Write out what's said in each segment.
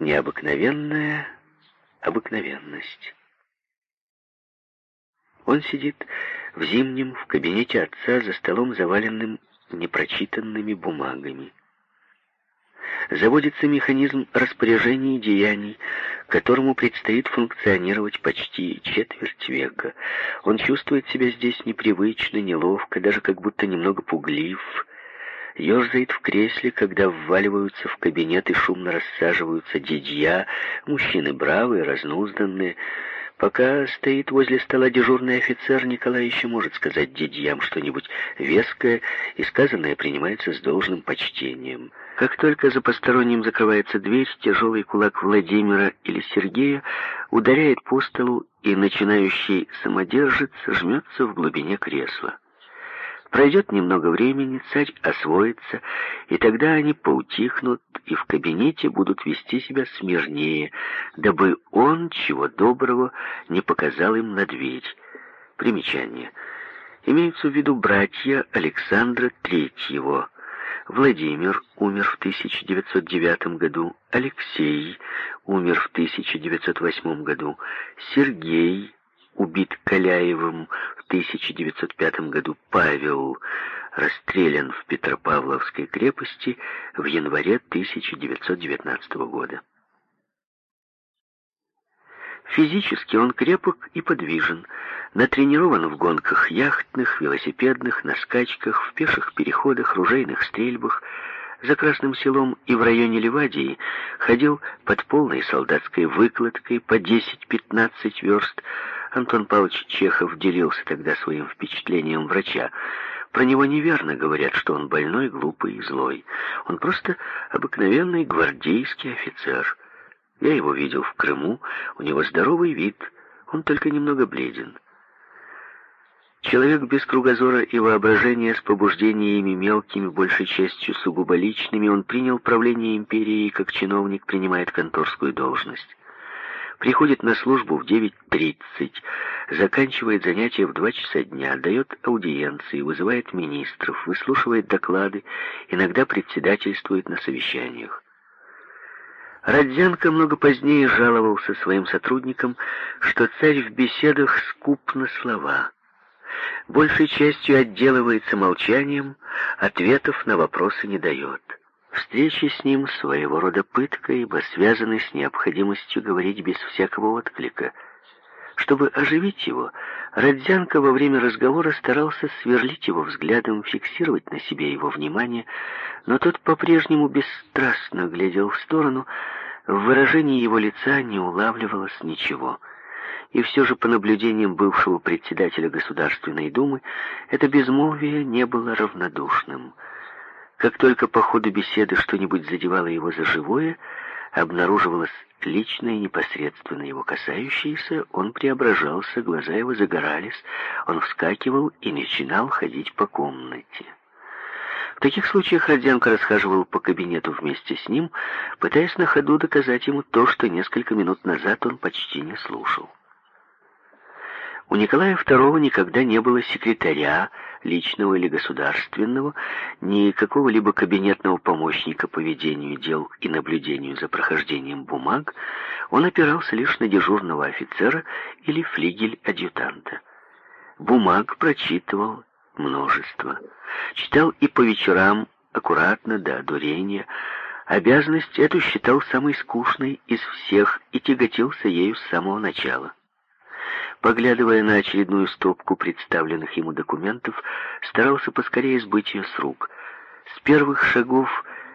необыкновенная обыкновенность. Он сидит в зимнем в кабинете отца за столом, заваленным непрочитанными бумагами. Заводится механизм распоряжений и деяний, которому предстоит функционировать почти четверть века. Он чувствует себя здесь непривычно, неловко, даже как будто немного пуглив, ерзает в кресле, когда вваливаются в кабинет и шумно рассаживаются дядья, мужчины бравые, разнузданные, Пока стоит возле стола дежурный офицер, Николай еще может сказать дядьям что-нибудь веское, и сказанное принимается с должным почтением. Как только за посторонним закрывается дверь, тяжелый кулак Владимира или Сергея ударяет по столу, и начинающий самодержец жмется в глубине кресла. Пройдет немного времени, царь освоится, и тогда они поутихнут и в кабинете будут вести себя смирнее, дабы он, чего доброго, не показал им на дверь. Примечание. Имеются в виду братья Александра Третьего. Владимир умер в 1909 году, Алексей умер в 1908 году, Сергей убит Каляевым в 1905 году Павел, расстрелян в Петропавловской крепости в январе 1919 года. Физически он крепок и подвижен, натренирован в гонках яхтных, велосипедных, на скачках, в пеших переходах, ружейных стрельбах, за Красным селом и в районе Ливадии ходил под полной солдатской выкладкой по 10-15 верст, Антон Павлович Чехов делился тогда своим впечатлением врача. Про него неверно говорят, что он больной, глупый и злой. Он просто обыкновенный гвардейский офицер. Я его видел в Крыму, у него здоровый вид, он только немного бледен. Человек без кругозора и воображения, с побуждениями мелкими, большей частью сугубо личными, он принял правление империей, как чиновник принимает конторскую должность приходит на службу в 9.30, заканчивает занятия в 2 часа дня, дает аудиенции, вызывает министров, выслушивает доклады, иногда председательствует на совещаниях. Родзянко много позднее жаловался своим сотрудникам, что царь в беседах скуп на слова. Большей частью отделывается молчанием, ответов на вопросы не дает. Встречи с ним своего рода пытка, ибо связаны с необходимостью говорить без всякого отклика. Чтобы оживить его, Родзянко во время разговора старался сверлить его взглядом, фиксировать на себе его внимание, но тот по-прежнему бесстрастно глядел в сторону, в выражении его лица не улавливалось ничего. И все же, по наблюдениям бывшего председателя Государственной Думы, это безмолвие не было равнодушным — как только по ходу беседы что-нибудь задевало его за живое, обнаруживалось личное и непосредственно его касающееся, он преображался, глаза его загорались, он вскакивал и начинал ходить по комнате. В таких случаях Родзянко расхаживал по кабинету вместе с ним, пытаясь на ходу доказать ему то, что несколько минут назад он почти не слушал. У Николая II никогда не было секретаря, личного или государственного, ни какого-либо кабинетного помощника по ведению дел и наблюдению за прохождением бумаг, он опирался лишь на дежурного офицера или флигель-адъютанта. Бумаг прочитывал множество. Читал и по вечерам, аккуратно, до одурения. Обязанность эту считал самой скучной из всех и тяготился ею с самого начала. Поглядывая на очередную стопку представленных ему документов, старался поскорее сбыть ее с рук. С первых шагов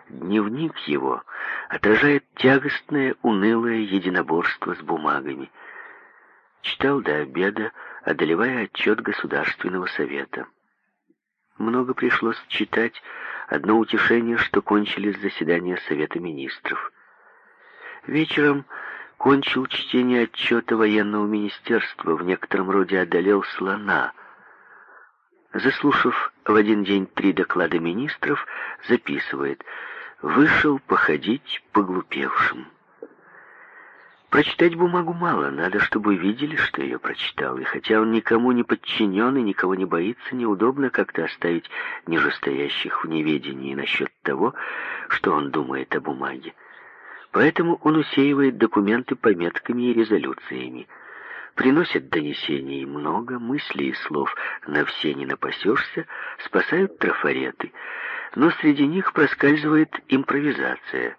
дневник его отражает тягостное, унылое единоборство с бумагами. Читал до обеда, одолевая отчет Государственного совета. Много пришлось читать, одно утешение, что кончились заседания Совета министров. Вечером кончил чтение отчета военного министерства, в некотором роде одолел слона. Заслушав в один день три доклада министров, записывает «Вышел походить поглупевшим». Прочитать бумагу мало, надо, чтобы видели, что ее прочитал. И хотя он никому не подчинен и никого не боится, неудобно как-то оставить нижестоящих в неведении насчет того, что он думает о бумаге. Поэтому он усеивает документы пометками и резолюциями. Приносят донесений много, мыслей и слов на все не напасешься, спасают трафареты, но среди них проскальзывает импровизация.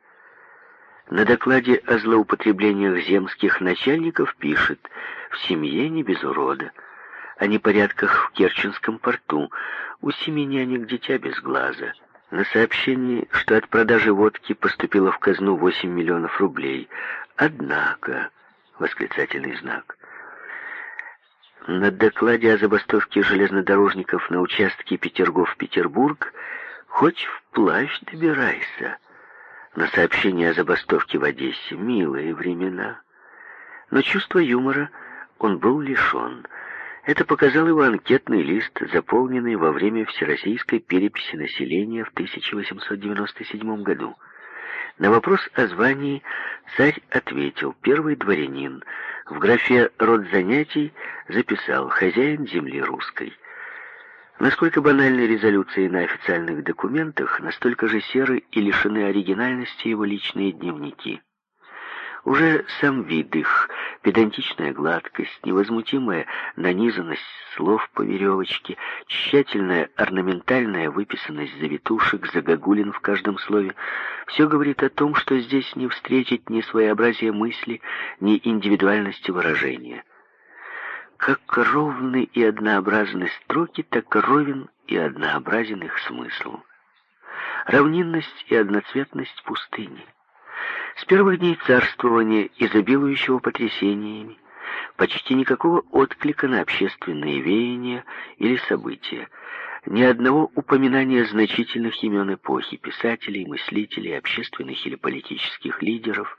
На докладе о злоупотреблениях земских начальников пишет «В семье не без урода» о непорядках в Керченском порту, у семи нянек дитя без глаза. На сообщении, что от продажи водки поступило в казну 8 миллионов рублей. Однако, восклицательный знак. На докладе о забастовке железнодорожников на участке Петергоф-Петербург хоть вплавь добирайся. На сообщение о забастовке в Одессе милые времена. Но чувства юмора он был лишен. Это показал его анкетный лист, заполненный во время Всероссийской переписи населения в 1897 году. На вопрос о звании царь ответил «Первый дворянин». В графе «Род занятий» записал «Хозяин земли русской». Насколько банальны резолюции на официальных документах, настолько же серы и лишены оригинальности его личные дневники. Уже сам вид их, педантичная гладкость, невозмутимая нанизанность слов по веревочке, тщательная орнаментальная выписанность завитушек, загогулин в каждом слове, все говорит о том, что здесь не встретить ни своеобразия мысли, ни индивидуальности выражения. Как ровны и однообразны строки, так ровен и однообразен их смысл. Равнинность и одноцветность пустыни. С первых дней царствования, изобилующего потрясениями, почти никакого отклика на общественные веяния или события, ни одного упоминания значительных имен эпохи, писателей, мыслителей, общественных или политических лидеров,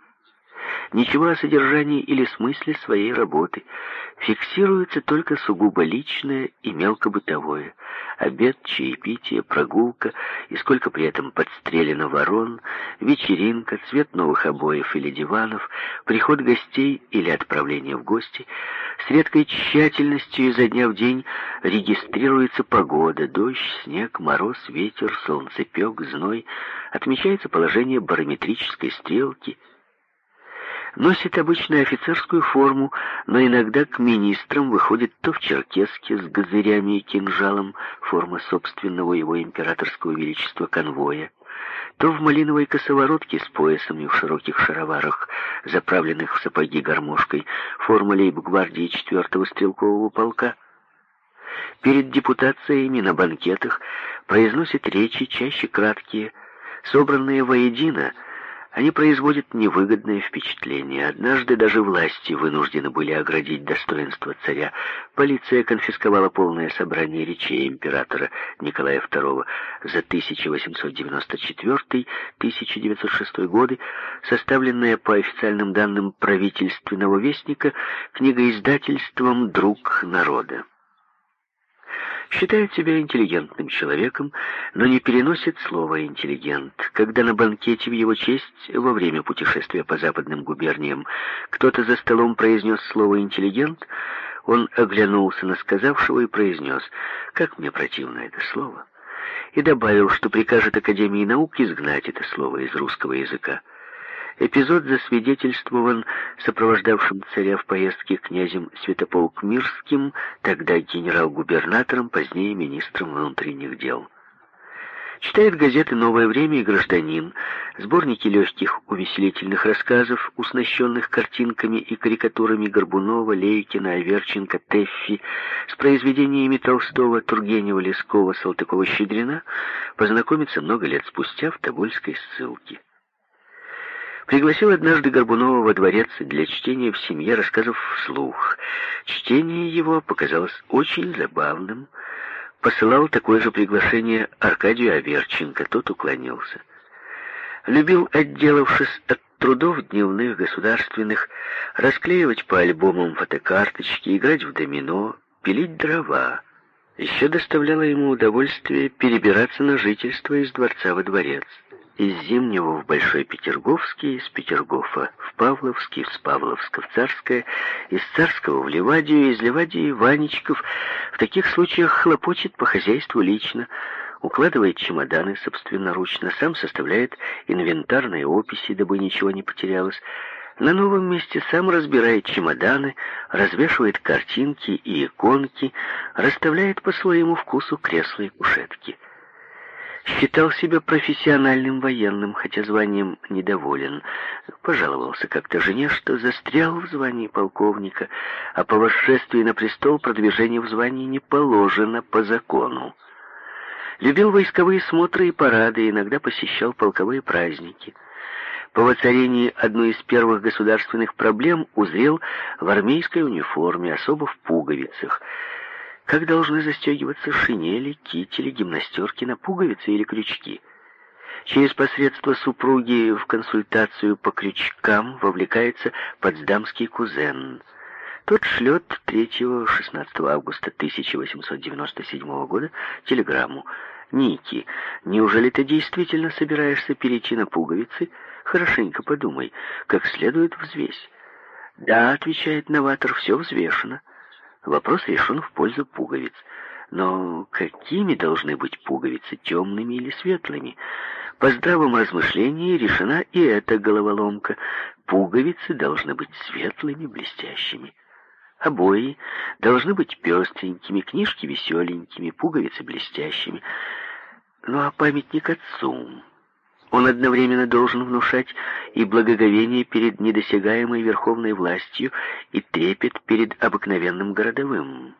ничего о содержании или смысле своей работы, фиксируется только сугубо личное и мелкобытовое, обед, чаепитие, прогулка, и сколько при этом подстрелено ворон, вечеринка, цвет новых обоев или диванов, приход гостей или отправление в гости. С редкой тщательностью изо дня в день регистрируется погода, дождь, снег, мороз, ветер, солнцепек, зной, отмечается положение барометрической стрелки – Носит обычно офицерскую форму, но иногда к министрам выходит то в черкеске с газырями и кинжалом, форма собственного его императорского величества конвоя, то в малиновой косоворотке с поясом и в широких шароварах, заправленных в сапоги гармошкой, форма лейб-гвардии 4-го стрелкового полка. Перед депутациями на банкетах произносит речи, чаще краткие, собранные воедино, они производят невыгодное впечатление. Однажды даже власти вынуждены были оградить достоинство царя. Полиция конфисковала полное собрание речей императора Николая II за 1894-1906 годы, составленное по официальным данным правительственного вестника книгоиздательством «Друг народа» считает себя интеллигентным человеком, но не переносит слово «интеллигент». Когда на банкете в его честь во время путешествия по западным губерниям кто-то за столом произнес слово «интеллигент», он оглянулся на сказавшего и произнес «Как мне противно это слово!» и добавил, что прикажет Академии наук изгнать это слово из русского языка. Эпизод засвидетельствован сопровождавшим царя в поездке князем Святополк Мирским, тогда генерал-губернатором, позднее министром внутренних дел. Читает газеты «Новое время» и «Гражданин», сборники легких увеселительных рассказов, уснащенных картинками и карикатурами Горбунова, Лейкина, Аверченко, Теффи, с произведениями Толстого, Тургенева, Лескова, Салтыкова-Щедрина, познакомится много лет спустя в Тобольской ссылке. Пригласил однажды Горбунова во дворец для чтения в семье рассказов вслух. Чтение его показалось очень забавным. Посылал такое же приглашение Аркадию Аверченко, тот уклонился. Любил, отделавшись от трудов дневных, государственных, расклеивать по альбомам фотокарточки, играть в домино, пилить дрова. Еще доставляло ему удовольствие перебираться на жительство из дворца во дворец из Зимнего в Большой Петерговский, из Петергофа в Павловский, из Павловска в Царское, из Царского в Ливадию, из Ливадии в Ванечков. В таких случаях хлопочет по хозяйству лично. укладывает чемоданы собственноручно, сам составляет инвентарные описи, дабы ничего не потерялось, на новом месте сам разбирает чемоданы, развешивает картинки и иконки, расставляет по своему вкусу кресла и кушетки. Считал себя профессиональным военным, хотя званием недоволен. Пожаловался как-то жене, что застрял в звании полковника, а по восшествии на престол продвижение в звании не положено по закону. Любил войсковые смотры и парады, иногда посещал полковые праздники. По воцарении одной из первых государственных проблем узрел в армейской униформе, особо в пуговицах. Как должны застегиваться шинели, кители, гимнастерки на пуговицы или крючки? Через посредство супруги в консультацию по крючкам вовлекается потсдамский кузен. Тот шлет 3-16 августа 1897 года телеграмму. «Ники, неужели ты действительно собираешься перейти на пуговицы?» Хорошенько подумай, как следует взвесь. Да, отвечает новатор, все взвешено. Вопрос решен в пользу пуговиц. Но какими должны быть пуговицы, темными или светлыми? По здравом размышлении решена и эта головоломка. Пуговицы должны быть светлыми, блестящими. Обои должны быть пестренькими, книжки веселенькими, пуговицы блестящими. Ну а памятник отцу он одновременно должен внушать и благоговение перед недосягаемой верховной властью, и трепет перед обыкновенным городовым.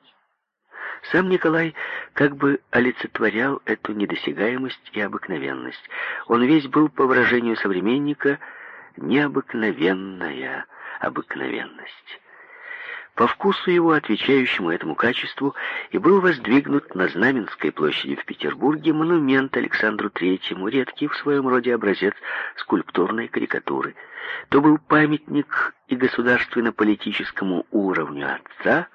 Сам Николай как бы олицетворял эту недосягаемость и обыкновенность. Он весь был, по выражению современника, необыкновенная обыкновенность по вкусу его, отвечающему этому качеству, и был воздвигнут на Знаменской площади в Петербурге монумент Александру Третьему, редкий в своем роде образец скульптурной карикатуры. То был памятник и государственно-политическому уровню отца,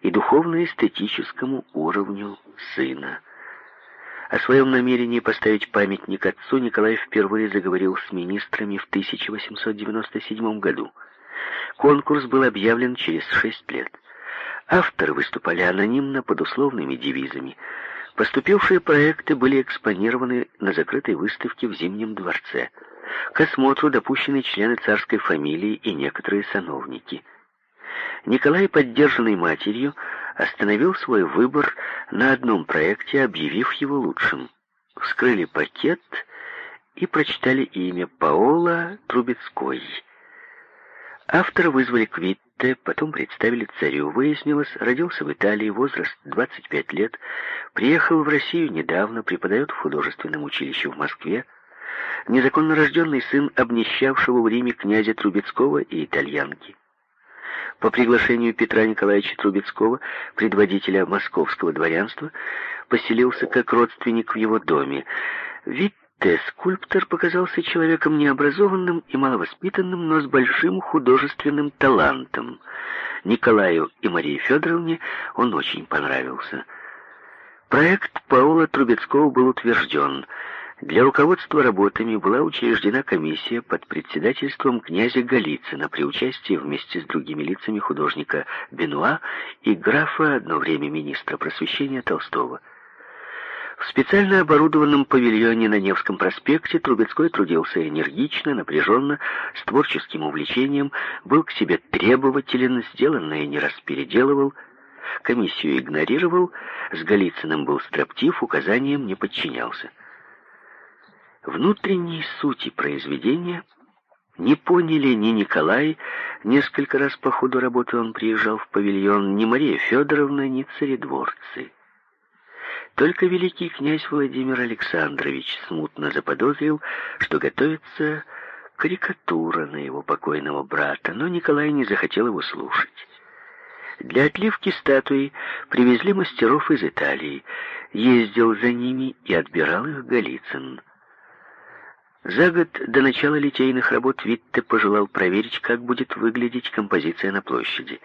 и духовно-эстетическому уровню сына. О своем намерении поставить памятник отцу Николай впервые заговорил с министрами в 1897 году. Конкурс был объявлен через шесть лет. Авторы выступали анонимно под условными девизами. Поступившие проекты были экспонированы на закрытой выставке в Зимнем дворце. К осмотру допущены члены царской фамилии и некоторые сановники. Николай, поддержанный матерью, остановил свой выбор на одном проекте, объявив его лучшим. Вскрыли пакет и прочитали имя Паола Трубецкой. Автора вызвали к Витте, потом представили царю. Выяснилось, родился в Италии, возраст 25 лет, приехал в Россию недавно, преподает в художественном училище в Москве. Незаконно рожденный сын обнищавшего в Риме князя Трубецкого и итальянки. По приглашению Петра Николаевича Трубецкого, предводителя московского дворянства, поселился как родственник в его доме. Витте Т. Скульптор показался человеком необразованным и маловоспитанным, но с большим художественным талантом. Николаю и Марии Федоровне он очень понравился. Проект Паула Трубецкого был утвержден. Для руководства работами была учреждена комиссия под председательством князя Голицына при участии вместе с другими лицами художника Бенуа и графа, одно время министра просвещения Толстого. В специально оборудованном павильоне на Невском проспекте Трубецкой трудился энергично, напряженно, с творческим увлечением, был к себе требователен, сделанное не раз переделывал, комиссию игнорировал, с Голицыным был строптив, указаниям не подчинялся. Внутренней сути произведения не поняли ни Николай, несколько раз по ходу работы он приезжал в павильон, ни Мария Федоровна, ни царедворцы. Только великий князь Владимир Александрович смутно заподозрил, что готовится карикатура на его покойного брата, но Николай не захотел его слушать. Для отливки статуи привезли мастеров из Италии, ездил за ними и отбирал их Голицын. За год до начала литейных работ Витте пожелал проверить, как будет выглядеть композиция на площади.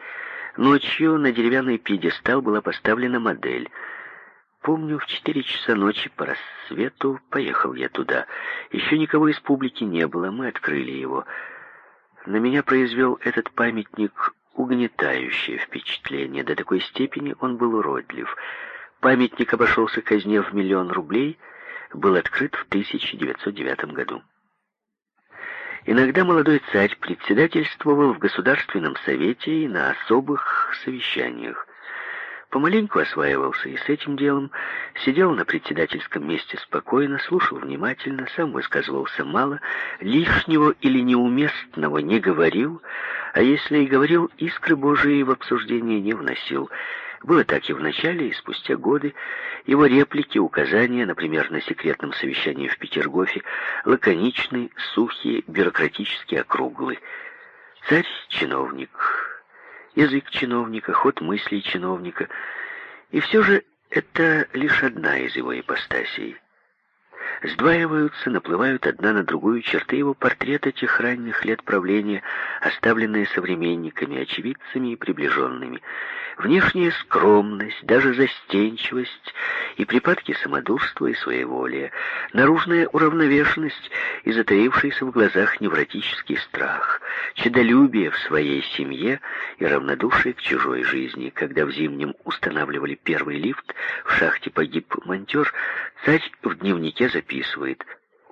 Ночью на деревянный пьедестал была поставлена модель — Помню, в четыре часа ночи по рассвету поехал я туда. Еще никого из публики не было, мы открыли его. На меня произвел этот памятник угнетающее впечатление. До такой степени он был уродлив. памятник обошелся казне в миллион рублей, был открыт в 1909 году. Иногда молодой царь председательствовал в Государственном совете и на особых совещаниях. Помаленьку осваивался и с этим делом, сидел на председательском месте спокойно, слушал внимательно, сам высказывался мало, лишнего или неуместного не говорил, а если и говорил, искры Божии в обсуждение не вносил. Было так и в начале, и спустя годы. Его реплики, указания, например, на секретном совещании в Петергофе, лаконичны, сухие, бюрократически округлы. Царь-чиновник, язык чиновника, ход мыслей чиновника. И все же это лишь одна из его ипостасей. Сдваиваются, наплывают одна на другую черты его портрета тех ранних лет правления, оставленные современниками, очевидцами и приближенными. Внешняя скромность, даже застенчивость и припадки самодурства и своеволия, наружная уравновешенность и затаившийся в глазах невротический страх, чедолюбие в своей семье и равнодушие к чужой жизни. Когда в зимнем устанавливали первый лифт, в шахте погиб монтер, царь в дневнике записывает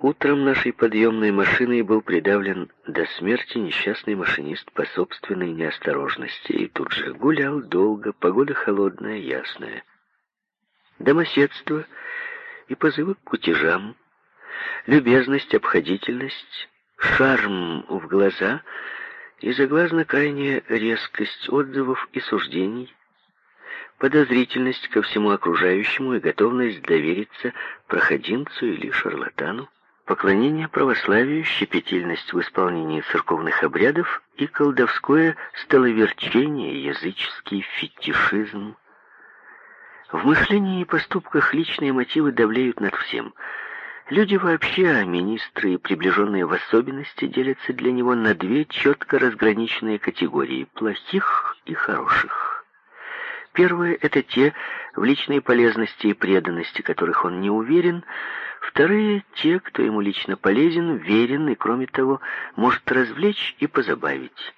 Утром нашей подъемной машиной был придавлен до смерти несчастный машинист по собственной неосторожности и тут же гулял долго, погода холодная, ясная. Домоседство и позывы к кутежам, любезность, обходительность, шарм в глаза и заглазно крайняя резкость отзывов и суждений, подозрительность ко всему окружающему и готовность довериться проходимцу или шарлатану, поклонение православию, щепетильность в исполнении церковных обрядов и колдовское столоверчение, языческий фетишизм. В мышлении и поступках личные мотивы давлеют над всем. Люди вообще, а министры и приближенные в особенности, делятся для него на две четко разграниченные категории – плохих и хороших. Первые – это те, в личной полезности и преданности которых он не уверен – Вторые — те, кто ему лично полезен, верен и, кроме того, может развлечь и позабавить.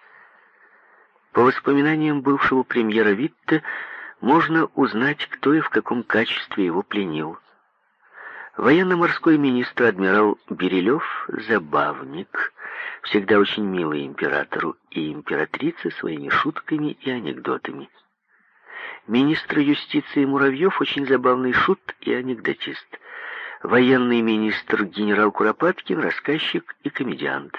По воспоминаниям бывшего премьера Витте можно узнать, кто и в каком качестве его пленил. Военно-морской министр адмирал Берилев — забавник, всегда очень милый императору и императрице своими шутками и анекдотами. Министр юстиции Муравьев — очень забавный шут и анекдотист военный министр генерал Куропаткин, рассказчик и комедиант.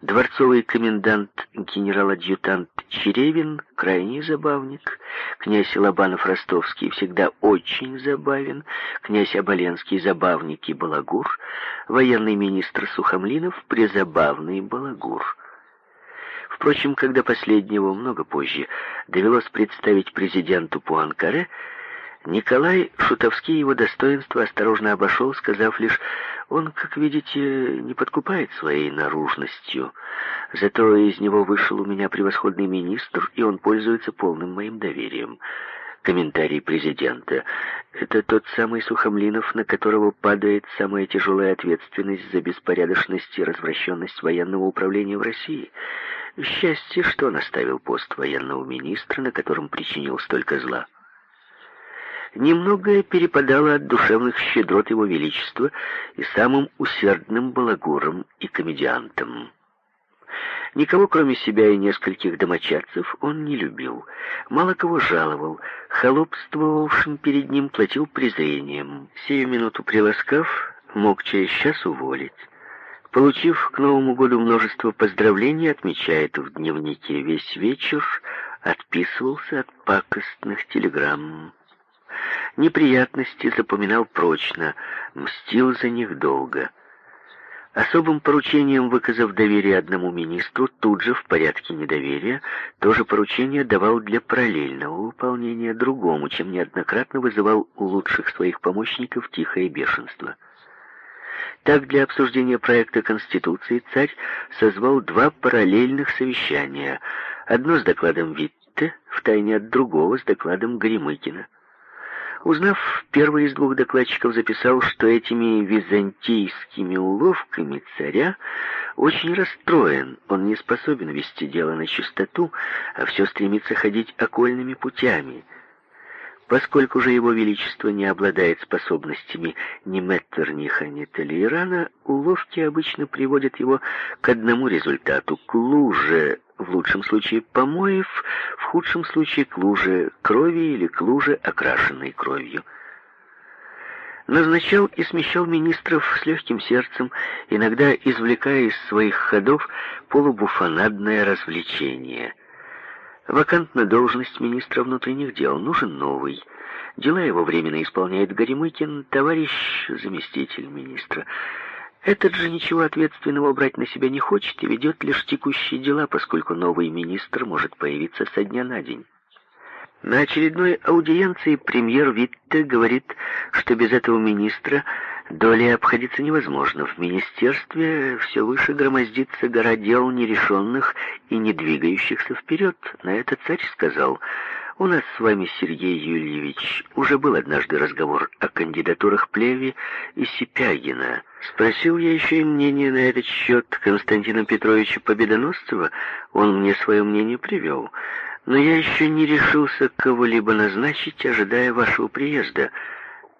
Дворцовый комендант генерал-адъютант Черевин, крайний забавник. Князь Лобанов-Ростовский всегда очень забавен. Князь Оболенский забавник и балагур. Военный министр Сухомлинов призабавный балагур. Впрочем, когда последнего, много позже, довелось представить президенту Пуанкаре, Николай Шутовский его достоинство осторожно обошел, сказав лишь, он, как видите, не подкупает своей наружностью. Зато из него вышел у меня превосходный министр, и он пользуется полным моим доверием. Комментарий президента. Это тот самый Сухомлинов, на которого падает самая тяжелая ответственность за беспорядочность и развращенность военного управления в России. Счастье, что он оставил пост военного министра, на котором причинил столько зла немногое перепадало от душевных щедрот его величества и самым усердным балагурам и комедиантам. Никого, кроме себя и нескольких домочадцев, он не любил. Мало кого жаловал, холопствовавшим перед ним платил презрением. Сию минуту приласкав, мог через час уволить. Получив к Новому году множество поздравлений, отмечает в дневнике весь вечер, отписывался от пакостных телеграмм. Неприятности запоминал прочно, мстил за них долго. Особым поручением, выказав доверие одному министру, тут же в порядке недоверия, тоже поручение давал для параллельного выполнения другому, чем неоднократно вызывал у лучших своих помощников тихое бешенство. Так, для обсуждения проекта Конституции царь созвал два параллельных совещания. Одно с докладом Витте, втайне от другого с докладом Гремыкина. Узнав, первый из двух докладчиков записал, что этими византийскими уловками царя очень расстроен. Он не способен вести дело на чистоту, а все стремится ходить окольными путями. Поскольку же его величество не обладает способностями ни Меттерниха, ни Толейрана, уловки обычно приводят его к одному результату — к луже, в лучшем случае помоев, в худшем случае к луже крови или к луже, окрашенной кровью. Назначал и смещал министров с легким сердцем, иногда извлекая из своих ходов полубуфонадное развлечение — Вакантна должность министра внутренних дел. Нужен новый. Дела его временно исполняет Горемыкин, товарищ заместитель министра. Этот же ничего ответственного брать на себя не хочет и ведет лишь текущие дела, поскольку новый министр может появиться со дня на день. На очередной аудиенции премьер Витте говорит, что без этого министра Долей обходиться невозможно. В министерстве все выше громоздится гора дел нерешенных и не двигающихся вперед. На это царь сказал, «У нас с вами, Сергей Юльевич, уже был однажды разговор о кандидатурах Плеви и Сипягина. Спросил я еще и мнение на этот счет Константина Петровича Победоносцева. Он мне свое мнение привел. Но я еще не решился кого-либо назначить, ожидая вашего приезда».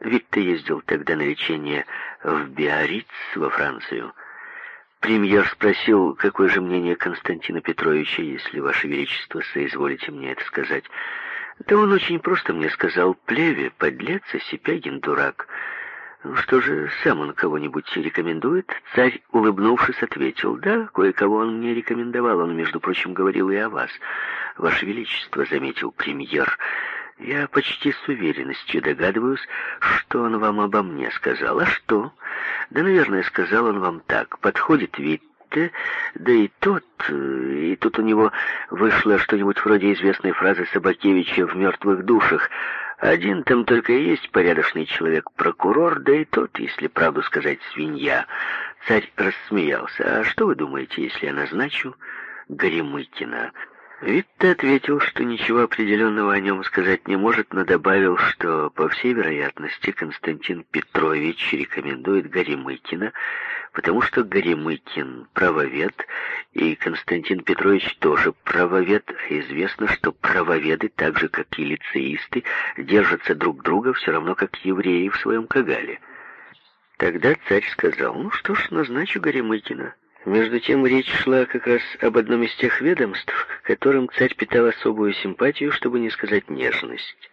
Ведь ты ездил тогда на лечение в Биарриц во Францию. Премьер спросил, какое же мнение Константина Петровича, если, Ваше Величество, соизволите мне это сказать. Да он очень просто мне сказал, плеве, подлец, а Сипягин дурак. Ну что же, сам он кого-нибудь рекомендует? Царь, улыбнувшись, ответил, да, кое-кого он мне рекомендовал, он, между прочим, говорил и о вас. Ваше Величество, заметил премьер, — я почти с уверенностью догадываюсь, что он вам обо мне сказал. А что? Да, наверное, сказал он вам так. Подходит Витте, да и тот... И тут у него вышло что-нибудь вроде известной фразы Собакевича в «Мертвых душах». Один там только и есть порядочный человек-прокурор, да и тот, если правду сказать, свинья. Царь рассмеялся. «А что вы думаете, если я назначу Горемыкина?» Витте ответил, что ничего определенного о нем сказать не может, но добавил, что, по всей вероятности, Константин Петрович рекомендует Горемыкина, потому что Горемыкин правовед, и Константин Петрович тоже правовед, известно, что правоведы, так же, как и лицеисты, держатся друг друга все равно, как евреи в своем кагале. Тогда царь сказал, ну что ж, назначу Горемыкина. Между тем речь шла как раз об одном из тех ведомств, которым царь питал особую симпатию, чтобы не сказать нежность.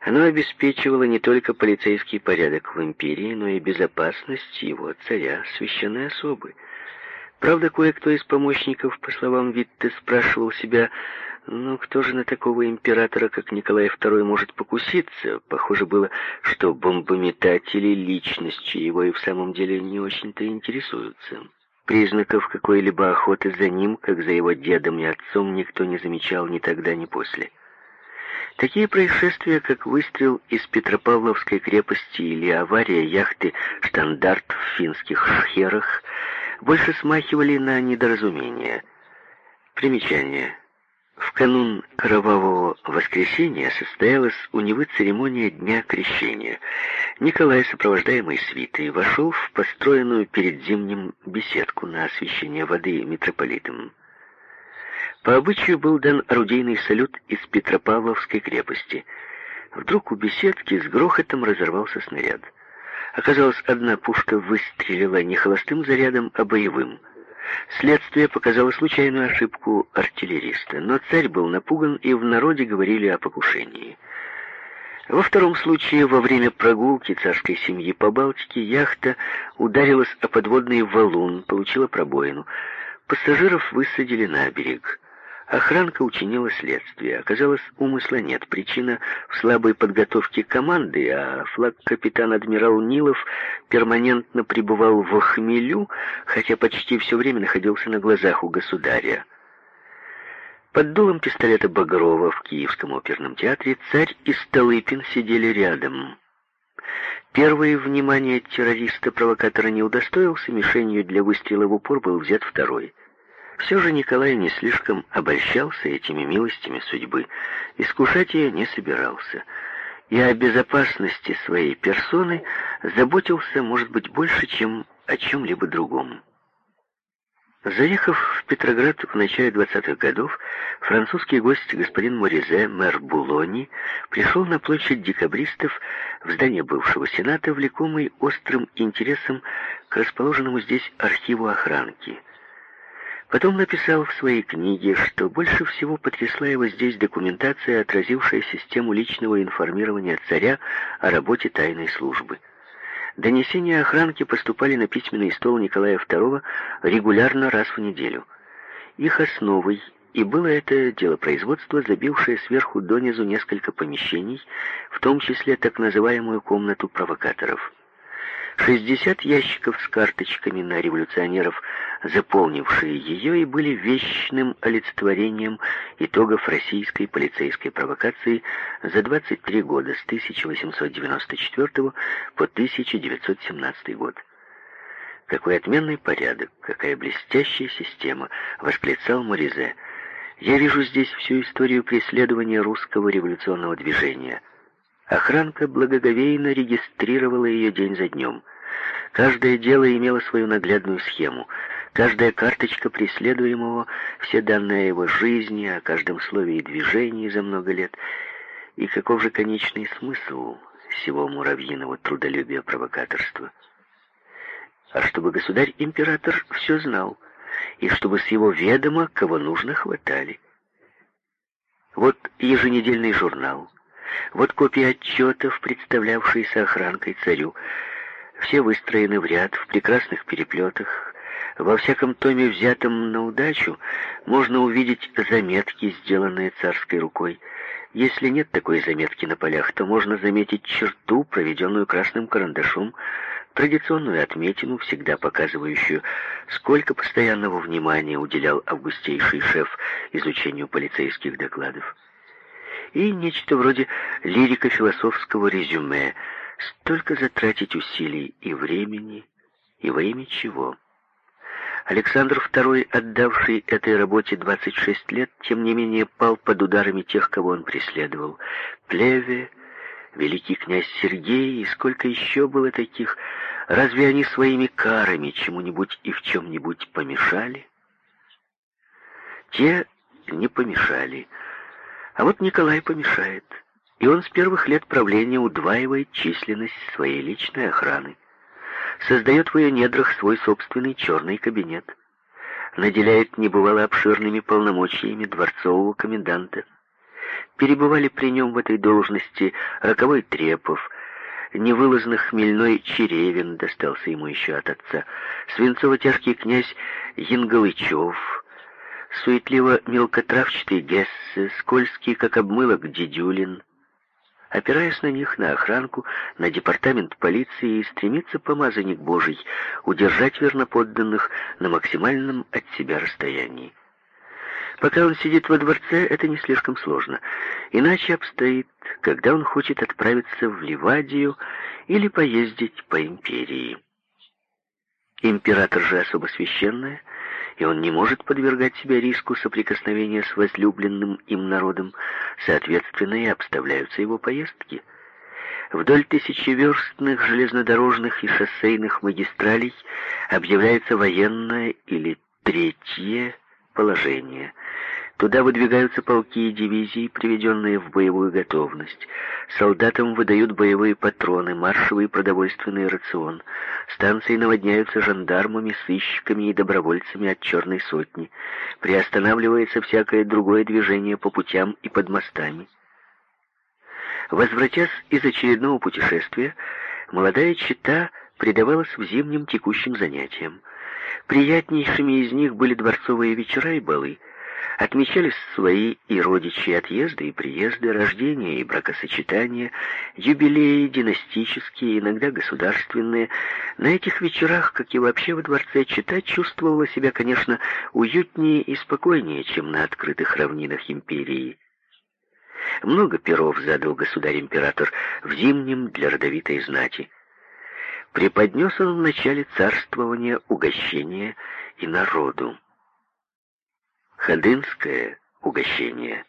Оно обеспечивало не только полицейский порядок в империи, но и безопасность его царя, священной особы. Правда, кое-кто из помощников, по словам Витте, спрашивал себя, ну, кто же на такого императора, как Николай II, может покуситься? Похоже было, что бомбометатели личностью его и в самом деле не очень-то интересуются. Признаков какой-либо охоты за ним, как за его дедом и отцом, никто не замечал ни тогда, ни после. Такие происшествия, как выстрел из Петропавловской крепости или авария яхты «Штандарт» в финских шхерах, больше смахивали на недоразумение. Примечание. В канун Кровавого воскресенья состоялась у него церемония Дня Крещения. Николай, сопровождаемый свитой, вошел в построенную перед зимним беседку на освещение воды митрополитом. По обычаю был дан орудийный салют из Петропавловской крепости. Вдруг у беседки с грохотом разорвался снаряд. Оказалось, одна пушка выстрелила не холостым зарядом, а боевым — Следствие показало случайную ошибку артиллериста, но царь был напуган, и в народе говорили о покушении. Во втором случае, во время прогулки царской семьи по Балтике, яхта ударилась о подводный валун, получила пробоину. Пассажиров высадили на берег. Охранка учинила следствие. Оказалось, умысла нет. Причина в слабой подготовке команды, а флаг капитан-адмирал Нилов перманентно пребывал в хмелю, хотя почти все время находился на глазах у государя. Под дулом пистолета Багрова в Киевском оперном театре царь и Столыпин сидели рядом. Первое внимание террориста-провокатора не удостоился, мишенью для выстрела в упор был взят второй — все же Николай не слишком обольщался этими милостями судьбы, искушать ее не собирался, и о безопасности своей персоны заботился, может быть, больше, чем о чем-либо другом. Заехав в Петроград в начале 20-х годов, французский гость господин Моризе, мэр Булони, пришел на площадь декабристов в здание бывшего Сената, влекомый острым интересом к расположенному здесь архиву охранки. Потом написал в своей книге, что больше всего потрясла его здесь документация, отразившая систему личного информирования царя о работе тайной службы. Донесения охранки поступали на письменный стол Николая II регулярно раз в неделю. Их основой и было это дело производства, забившее сверху донизу несколько помещений, в том числе так называемую комнату провокаторов. 60 ящиков с карточками на революционеров, заполнившие ее, и были вечным олицетворением итогов российской полицейской провокации за 23 года с 1894 по 1917 год. Какой отменный порядок, какая блестящая система, восклицал Моризе. Я вижу здесь всю историю преследования русского революционного движения – Охранка благоговейно регистрировала ее день за днем. Каждое дело имело свою наглядную схему. Каждая карточка преследуемого, все данные о его жизни, о каждом слове и движении за много лет. И каков же конечный смысл всего муравьиного трудолюбия провокаторства? А чтобы государь-император все знал, и чтобы с его ведома, кого нужно, хватали. Вот еженедельный журнал — вот копии отчетов, представлявшиеся охранкой царю. Все выстроены в ряд, в прекрасных переплетах. Во всяком томе, взятом на удачу, можно увидеть заметки, сделанные царской рукой. Если нет такой заметки на полях, то можно заметить черту, проведенную красным карандашом, традиционную отметину, всегда показывающую, сколько постоянного внимания уделял августейший шеф изучению полицейских докладов и нечто вроде лирико-философского резюме. Столько затратить усилий и времени, и во имя чего? Александр II, отдавший этой работе 26 лет, тем не менее пал под ударами тех, кого он преследовал. Плеве, великий князь Сергей и сколько еще было таких. Разве они своими карами чему-нибудь и в чем-нибудь помешали? Те не помешали. А вот Николай помешает, и он с первых лет правления удваивает численность своей личной охраны, создает в ее недрах свой собственный черный кабинет, наделяет небывало обширными полномочиями дворцового коменданта. Перебывали при нем в этой должности роковой Трепов, невылазных хмельной Черевин достался ему еще от отца, свинцово-тяжкий князь Янгалычев, суетливо мелкотравчатый Гессе, скользкий, как обмылок, Дедюлин. Опираясь на них, на охранку, на департамент полиции, стремится помазанник Божий удержать верноподданных на максимальном от себя расстоянии. Пока он сидит во дворце, это не слишком сложно. Иначе обстоит, когда он хочет отправиться в Ливадию или поездить по империи. Император же особо священная — и он не может подвергать себя риску соприкосновения с возлюбленным им народом, соответственно и обставляются его поездки. Вдоль тысячеверстных железнодорожных и шоссейных магистралей объявляется военное или третье положение – Туда выдвигаются полки и дивизии, приведенные в боевую готовность. Солдатам выдают боевые патроны, маршевый продовольственный рацион. Станции наводняются жандармами, сыщиками и добровольцами от черной сотни. Приостанавливается всякое другое движение по путям и под мостами. Возвратясь из очередного путешествия, молодая чита предавалась в зимним текущим занятиям. Приятнейшими из них были дворцовые вечера и балы — Отмечались свои и родичи отъезды и приезды, рождения и бракосочетания, юбилеи династические, иногда государственные. На этих вечерах, как и вообще во дворце, читать чувствовала себя, конечно, уютнее и спокойнее, чем на открытых равнинах империи. Много перов задал государь-император в зимнем для родовитой знати. Преподнес он в начале царствования угощение и народу. Ходынское угощение.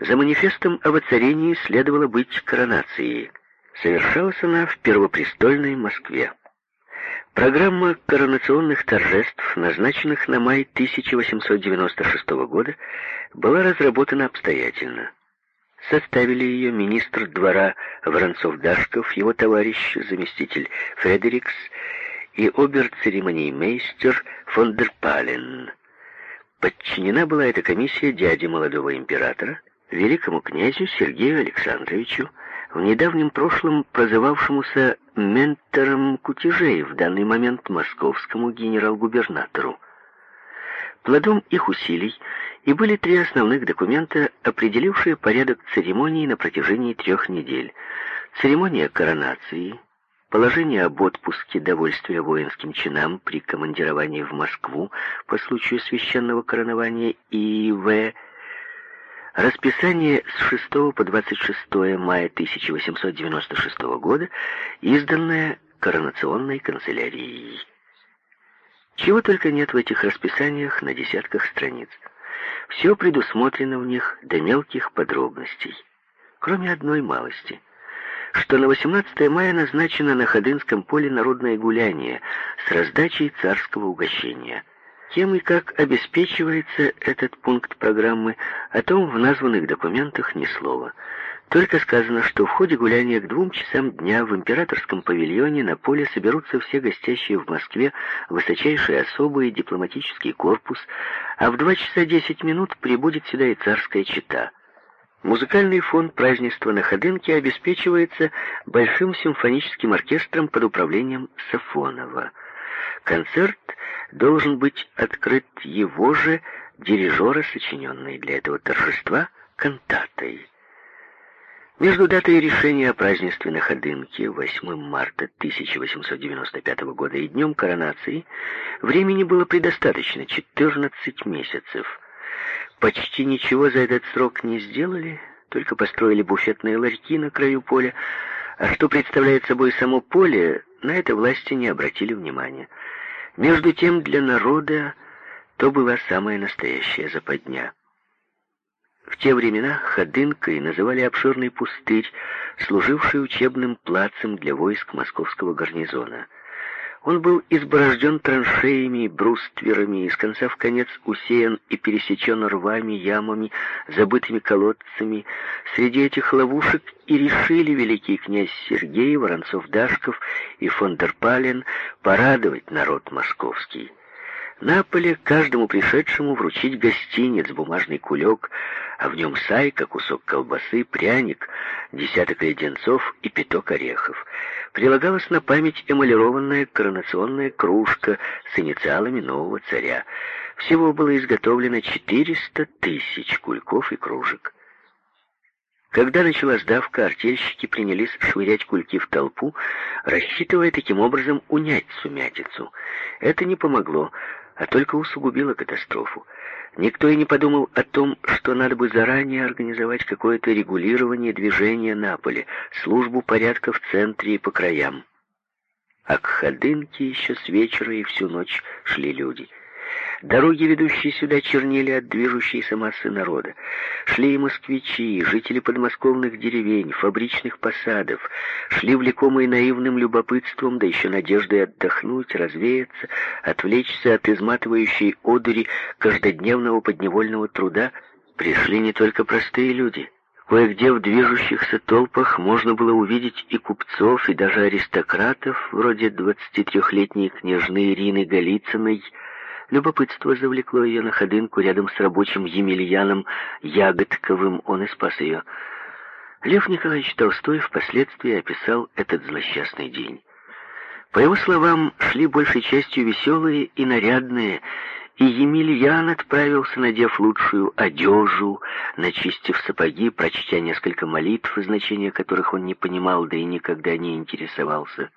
За манифестом о воцарении следовало быть коронацией. Совершалась она в первопрестольной Москве. Программа коронационных торжеств, назначенных на май 1896 года, была разработана обстоятельно. Составили ее министр двора Воронцов-Дашков, его товарищ, заместитель Фредерикс и обер-церемониймейстер фон дер Пален. Подчинена была эта комиссия дяде молодого императора, великому князю Сергею Александровичу, в недавнем прошлом прозывавшемуся ментором кутежей, в данный момент московскому генерал-губернатору. Плодом их усилий и были три основных документа, определившие порядок церемонии на протяжении трех недель. Церемония коронации, положение об отпуске довольствия воинским чинам при командировании в Москву по случаю священного коронования и в Расписание с 6 по 26 мая 1896 года, изданное коронационной канцелярией. Чего только нет в этих расписаниях на десятках страниц. Все предусмотрено в них до мелких подробностей, кроме одной малости, что на 18 мая назначено на Ходынском поле народное гуляние с раздачей царского угощения – кем и как обеспечивается этот пункт программы, о том в названных документах ни слова. Только сказано, что в ходе гуляния к двум часам дня в императорском павильоне на поле соберутся все гостящие в Москве высочайшие особы и дипломатический корпус, а в два часа десять минут прибудет сюда и царская чита. Музыкальный фон празднества на Ходынке обеспечивается большим симфоническим оркестром под управлением Сафонова. Концерт должен быть открыт его же дирижера, сочиненной для этого торжества, кантатой. Между датой решения о празднестве на Ходынке 8 марта 1895 года и днем коронации времени было предостаточно 14 месяцев. Почти ничего за этот срок не сделали, только построили буфетные ларьки на краю поля, а что представляет собой само поле, на это власти не обратили внимания. Между тем для народа то была самая настоящая западня. В те времена Ходынкой называли обширный пустырь, служивший учебным плацем для войск московского гарнизона – он был изборожден траншеями, брустверами, из конца в конец усеян и пересечен рвами, ямами, забытыми колодцами. Среди этих ловушек и решили великий князь Сергей, Воронцов-Дашков и фон дер Пален порадовать народ московский. На поле каждому пришедшему вручить гостинец, бумажный кулек, а в нем сайка, кусок колбасы, пряник, десяток леденцов и пяток орехов. Прилагалась на память эмалированная коронационная кружка с инициалами нового царя. Всего было изготовлено 400 тысяч кульков и кружек. Когда началась давка, артельщики принялись швырять кульки в толпу, рассчитывая таким образом унять сумятицу. Это не помогло а только усугубило катастрофу. Никто и не подумал о том, что надо бы заранее организовать какое-то регулирование движения на поле, службу порядка в центре и по краям. А к Ходынке еще с вечера и всю ночь шли люди — Дороги, ведущие сюда, чернели от движущейся массы народа. Шли и москвичи, и жители подмосковных деревень, фабричных посадов, шли влекомые наивным любопытством, да еще надеждой отдохнуть, развеяться, отвлечься от изматывающей одури каждодневного подневольного труда. Пришли не только простые люди. Кое-где в движущихся толпах можно было увидеть и купцов, и даже аристократов, вроде 23-летней княжны Ирины Голицыной, Любопытство завлекло ее на ходынку рядом с рабочим Емельяном Ягодковым. Он и спас ее. Лев Николаевич Толстой впоследствии описал этот злосчастный день. По его словам, шли большей частью веселые и нарядные, и Емельян отправился, надев лучшую одежу, начистив сапоги, прочтя несколько молитв, значения которых он не понимал, да и никогда не интересовался.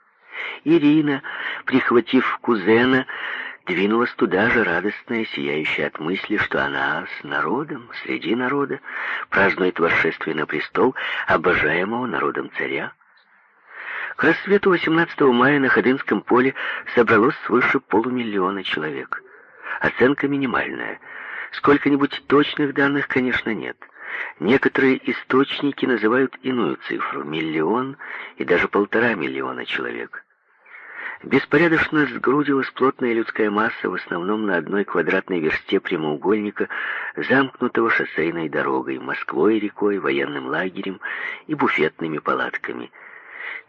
Ирина, прихватив кузена, двинулась туда же, радостная, сияющая от мысли, что она с народом, среди народа, празднует восшествие на престол обожаемого народом царя. К рассвету 18 мая на Ходынском поле собралось свыше полумиллиона человек. Оценка минимальная. Сколько-нибудь точных данных, конечно, нет. Некоторые источники называют иную цифру – миллион и даже полтора миллиона человек. Беспорядочно сгрудилась плотная людская масса, в основном на одной квадратной версте прямоугольника, замкнутого шоссейной дорогой, Москвой, рекой, военным лагерем и буфетными палатками.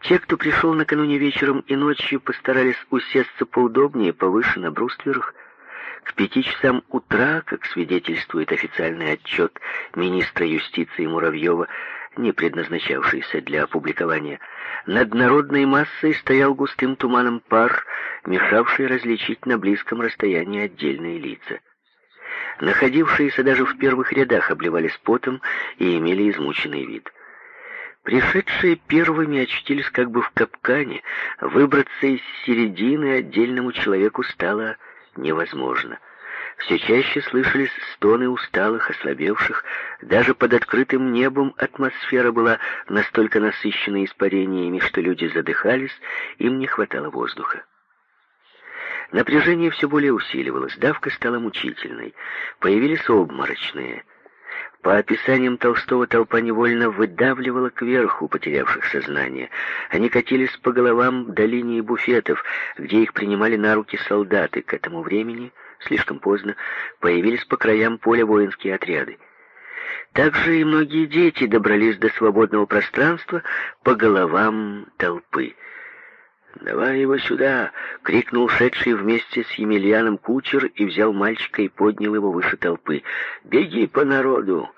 Те, кто пришел накануне вечером и ночью, постарались усесться поудобнее, повыше на брустверах. К пяти часам утра, как свидетельствует официальный отчет министра юстиции Муравьева, не предназначавшийся для опубликования, над народной массой стоял густым туманом пар, мешавший различить на близком расстоянии отдельные лица. Находившиеся даже в первых рядах обливались потом и имели измученный вид. Пришедшие первыми очутились как бы в капкане, выбраться из середины отдельному человеку стало невозможно — все чаще слышались стоны усталых, ослабевших. Даже под открытым небом атмосфера была настолько насыщена испарениями, что люди задыхались, им не хватало воздуха. Напряжение все более усиливалось, давка стала мучительной. Появились обморочные. По описаниям Толстого толпа невольно выдавливала кверху потерявших сознание. Они катились по головам до линии буфетов, где их принимали на руки солдаты. К этому времени слишком поздно, появились по краям поля воинские отряды. Также и многие дети добрались до свободного пространства по головам толпы. «Давай его сюда!» — крикнул шедший вместе с Емельяном кучер и взял мальчика и поднял его выше толпы. «Беги по народу!»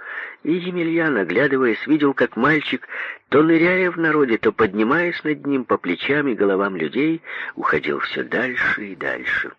И Емельян, оглядываясь, видел, как мальчик, то ныряя в народе, то поднимаясь над ним по плечам и головам людей, уходил все дальше и дальше.